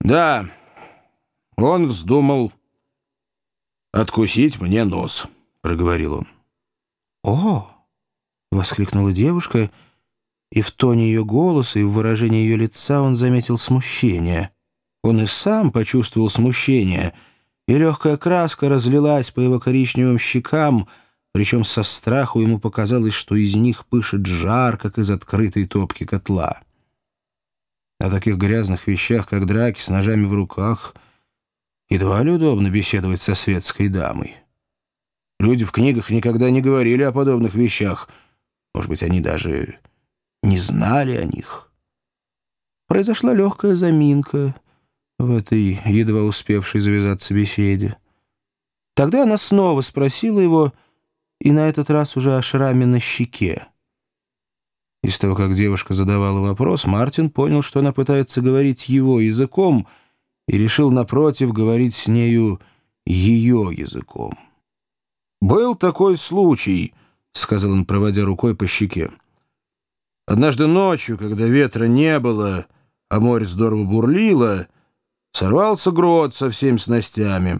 Да, он вздумал откусить мне нос, — проговорил он. «О!» — воскликнула девушка, и в тоне ее голоса и в выражении ее лица он заметил смущение. Он и сам почувствовал смущение, и легкая краска разлилась по его коричневым щекам, причем со страху ему показалось, что из них пышет жар, как из открытой топки котла. О таких грязных вещах, как драки с ножами в руках, едва ли удобно беседовать со светской дамой. Люди в книгах никогда не говорили о подобных вещах. Может быть, они даже не знали о них. Произошла легкая заминка в этой едва успевшей завязаться беседе. Тогда она снова спросила его, и на этот раз уже о шраме на щеке. Из того, как девушка задавала вопрос, Мартин понял, что она пытается говорить его языком, и решил, напротив, говорить с нею ее языком. «Был такой случай», — сказал он, проводя рукой по щеке. Однажды ночью, когда ветра не было, а море здорово бурлило, сорвался грот со всеми снастями.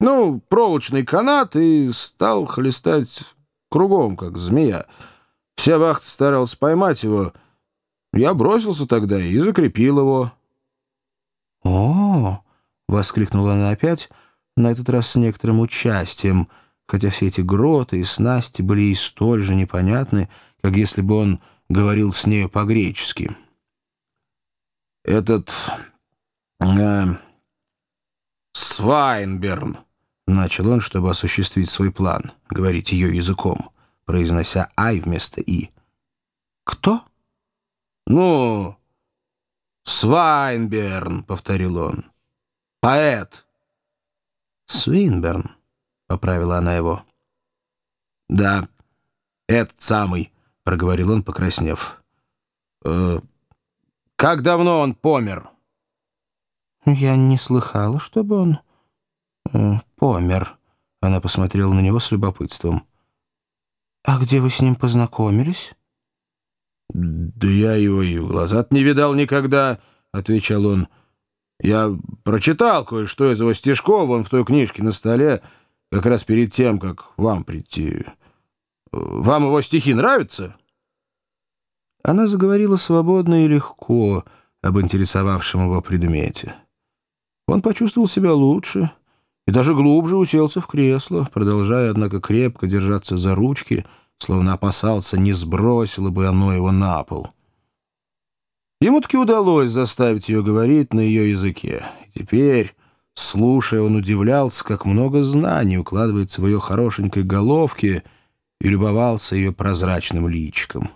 Ну, проволочный канат и стал хлестать кругом, как змея. Вся вахта старалась поймать его. Я бросился тогда и закрепил его. «О!» — воскликнула она опять, на этот раз с некоторым участием, хотя все эти гроты и снасти были ей столь же непонятны, как если бы он говорил с нею по-гречески. «Этот... Э, Свайнберн», — начал он, чтобы осуществить свой план, говорить ее языком, произнося «ай» вместо «и». «Кто?» «Ну, Свайнберн», — повторил он. «Поэт». «Свинберн», — поправила она его. «Да, этот самый» проговорил он, покраснев. «Э, «Как давно он помер?» «Я не слыхала, чтобы он э, помер». Она посмотрела на него с любопытством. «А где вы с ним познакомились?» «Да я его и в глаза не видал никогда», — отвечал он. «Я прочитал кое-что из его стишков вон в той книжке на столе, как раз перед тем, как вам прийти. Вам его стихи нравятся?» Она заговорила свободно и легко об интересовавшем его предмете. Он почувствовал себя лучше и даже глубже уселся в кресло, продолжая, однако, крепко держаться за ручки, словно опасался, не сбросило бы оно его на пол. Ему таки удалось заставить ее говорить на ее языке. И теперь, слушая, он удивлялся, как много знаний укладывается в ее хорошенькой головке — и любовался ее прозрачным личиком.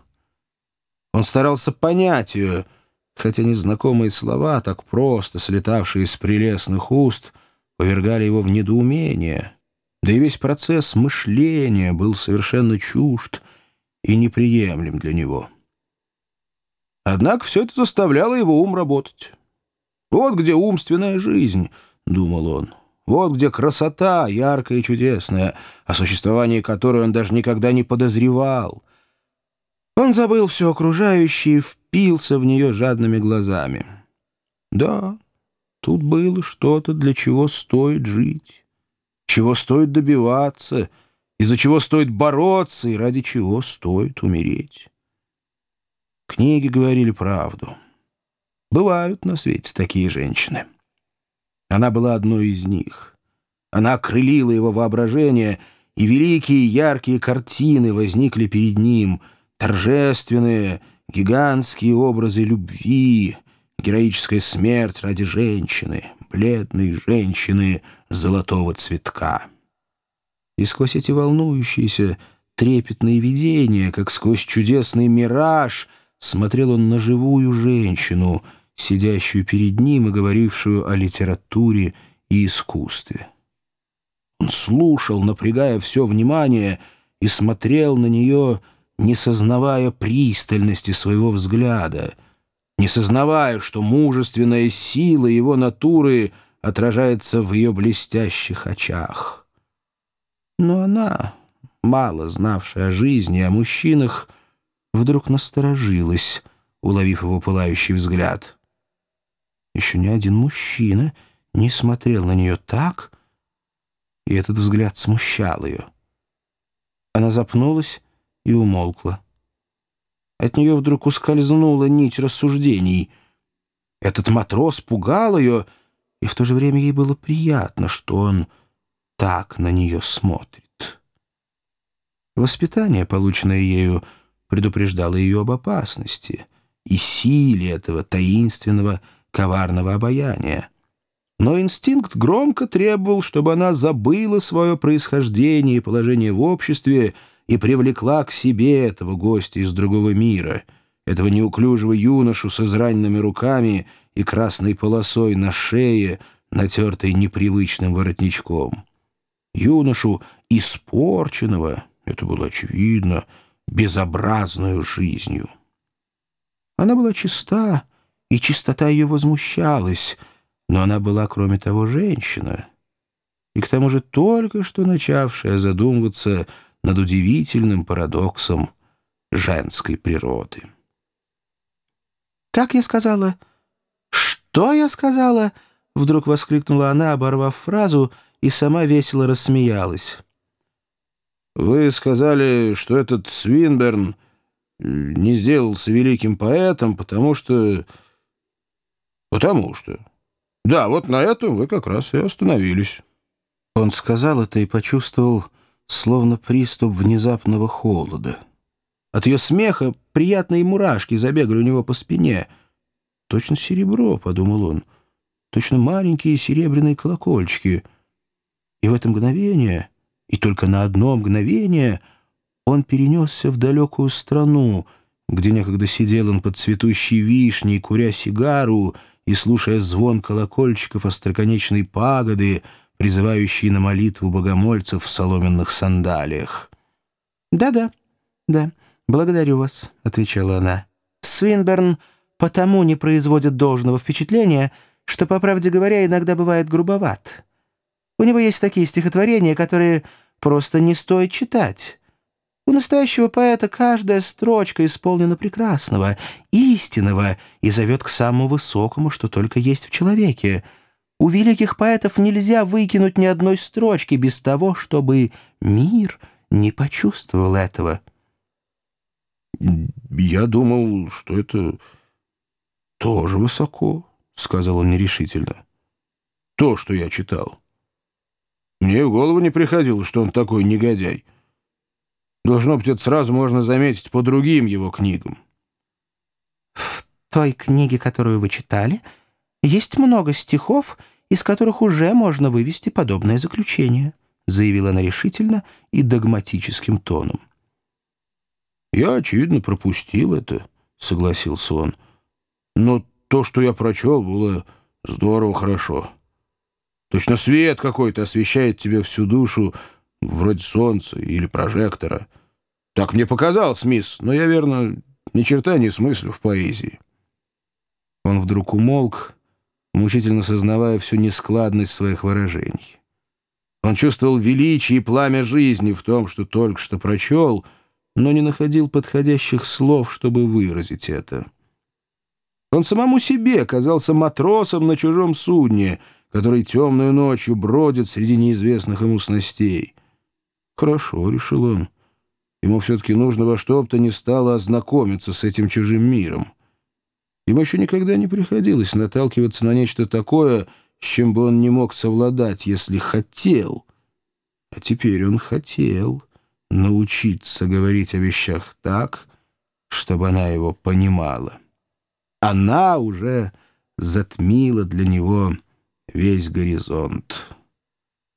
Он старался понять ее, хотя незнакомые слова, так просто слетавшие из прелестных уст, повергали его в недоумение. Да и весь процесс мышления был совершенно чужд и неприемлем для него. Однако все это заставляло его ум работать. «Вот где умственная жизнь», — думал он. Вот где красота, яркая и чудесная, о существовании которой он даже никогда не подозревал. Он забыл все окружающее и впился в нее жадными глазами. Да, тут было что-то, для чего стоит жить, чего стоит добиваться, из-за чего стоит бороться и ради чего стоит умереть. Книги говорили правду. Бывают на свете такие женщины. Она была одной из них. Она окрылила его воображение, и великие яркие картины возникли перед ним, торжественные, гигантские образы любви, героическая смерть ради женщины, бледной женщины золотого цветка. И сквозь эти волнующиеся, трепетные видения, как сквозь чудесный мираж, смотрел он на живую женщину — сидящую перед ним и говорившую о литературе и искусстве. Он слушал, напрягая все внимание, и смотрел на нее, не сознавая пристальности своего взгляда, не сознавая, что мужественная сила его натуры отражается в ее блестящих очах. Но она, мало знавшая о жизни и о мужчинах, вдруг насторожилась, уловив его пылающий взгляд — Еще ни один мужчина не смотрел на нее так, и этот взгляд смущал ее. Она запнулась и умолкла. От нее вдруг ускользнула нить рассуждений. Этот матрос пугал ее, и в то же время ей было приятно, что он так на нее смотрит. Воспитание, полученное ею, предупреждало ее об опасности и силе этого таинственного, коварного обаяния. Но инстинкт громко требовал, чтобы она забыла свое происхождение и положение в обществе и привлекла к себе этого гостя из другого мира, этого неуклюжего юношу с израненными руками и красной полосой на шее, натертой непривычным воротничком. Юношу испорченного, это было очевидно, безобразную жизнью. Она была чиста, и чистота ее возмущалась, но она была, кроме того, женщина, и к тому же только что начавшая задумываться над удивительным парадоксом женской природы. «Как я сказала? Что я сказала?» Вдруг воскликнула она, оборвав фразу, и сама весело рассмеялась. «Вы сказали, что этот Свинберн не сделался великим поэтом, потому что... Потому что... Да, вот на этом вы как раз и остановились». Он сказал это и почувствовал словно приступ внезапного холода. От ее смеха приятные мурашки забегали у него по спине. «Точно серебро», — подумал он, — «точно маленькие серебряные колокольчики». И в это мгновение, и только на одно мгновение, он перенесся в далекую страну, где некогда сидел он под цветущей вишней, куря сигару и слушая звон колокольчиков остроконечной пагоды — призывающий на молитву богомольцев в соломенных сандалиях. «Да-да, да, благодарю вас», — отвечала она. «Свинберн потому не производит должного впечатления, что, по правде говоря, иногда бывает грубоват. У него есть такие стихотворения, которые просто не стоит читать». У настоящего поэта каждая строчка исполнена прекрасного, истинного и зовет к самому высокому, что только есть в человеке — у великих поэтов нельзя выкинуть ни одной строчки без того, чтобы мир не почувствовал этого. «Я думал, что это тоже высоко», — сказал он нерешительно. «То, что я читал. Мне в голову не приходило, что он такой негодяй. Должно быть, это сразу можно заметить по другим его книгам». «В той книге, которую вы читали, есть много стихов, — из которых уже можно вывести подобное заключение», заявила она решительно и догматическим тоном. «Я, очевидно, пропустил это», — согласился он. «Но то, что я прочел, было здорово хорошо. Точно свет какой-то освещает тебе всю душу, вроде солнца или прожектора. Так мне показалось, мисс, но я, верно, ни черта не смыслю в поэзии». Он вдруг умолк мучительно сознавая всю нескладность своих выражений. Он чувствовал величие и пламя жизни в том, что только что прочел, но не находил подходящих слов, чтобы выразить это. Он самому себе казался матросом на чужом судне, который темную ночью бродит среди неизвестных ему снастей. «Хорошо», — решил он, — «ему все-таки нужно во что бы то ни стало ознакомиться с этим чужим миром». Ему еще никогда не приходилось наталкиваться на нечто такое, с чем бы он не мог совладать, если хотел. А теперь он хотел научиться говорить о вещах так, чтобы она его понимала. Она уже затмила для него весь горизонт».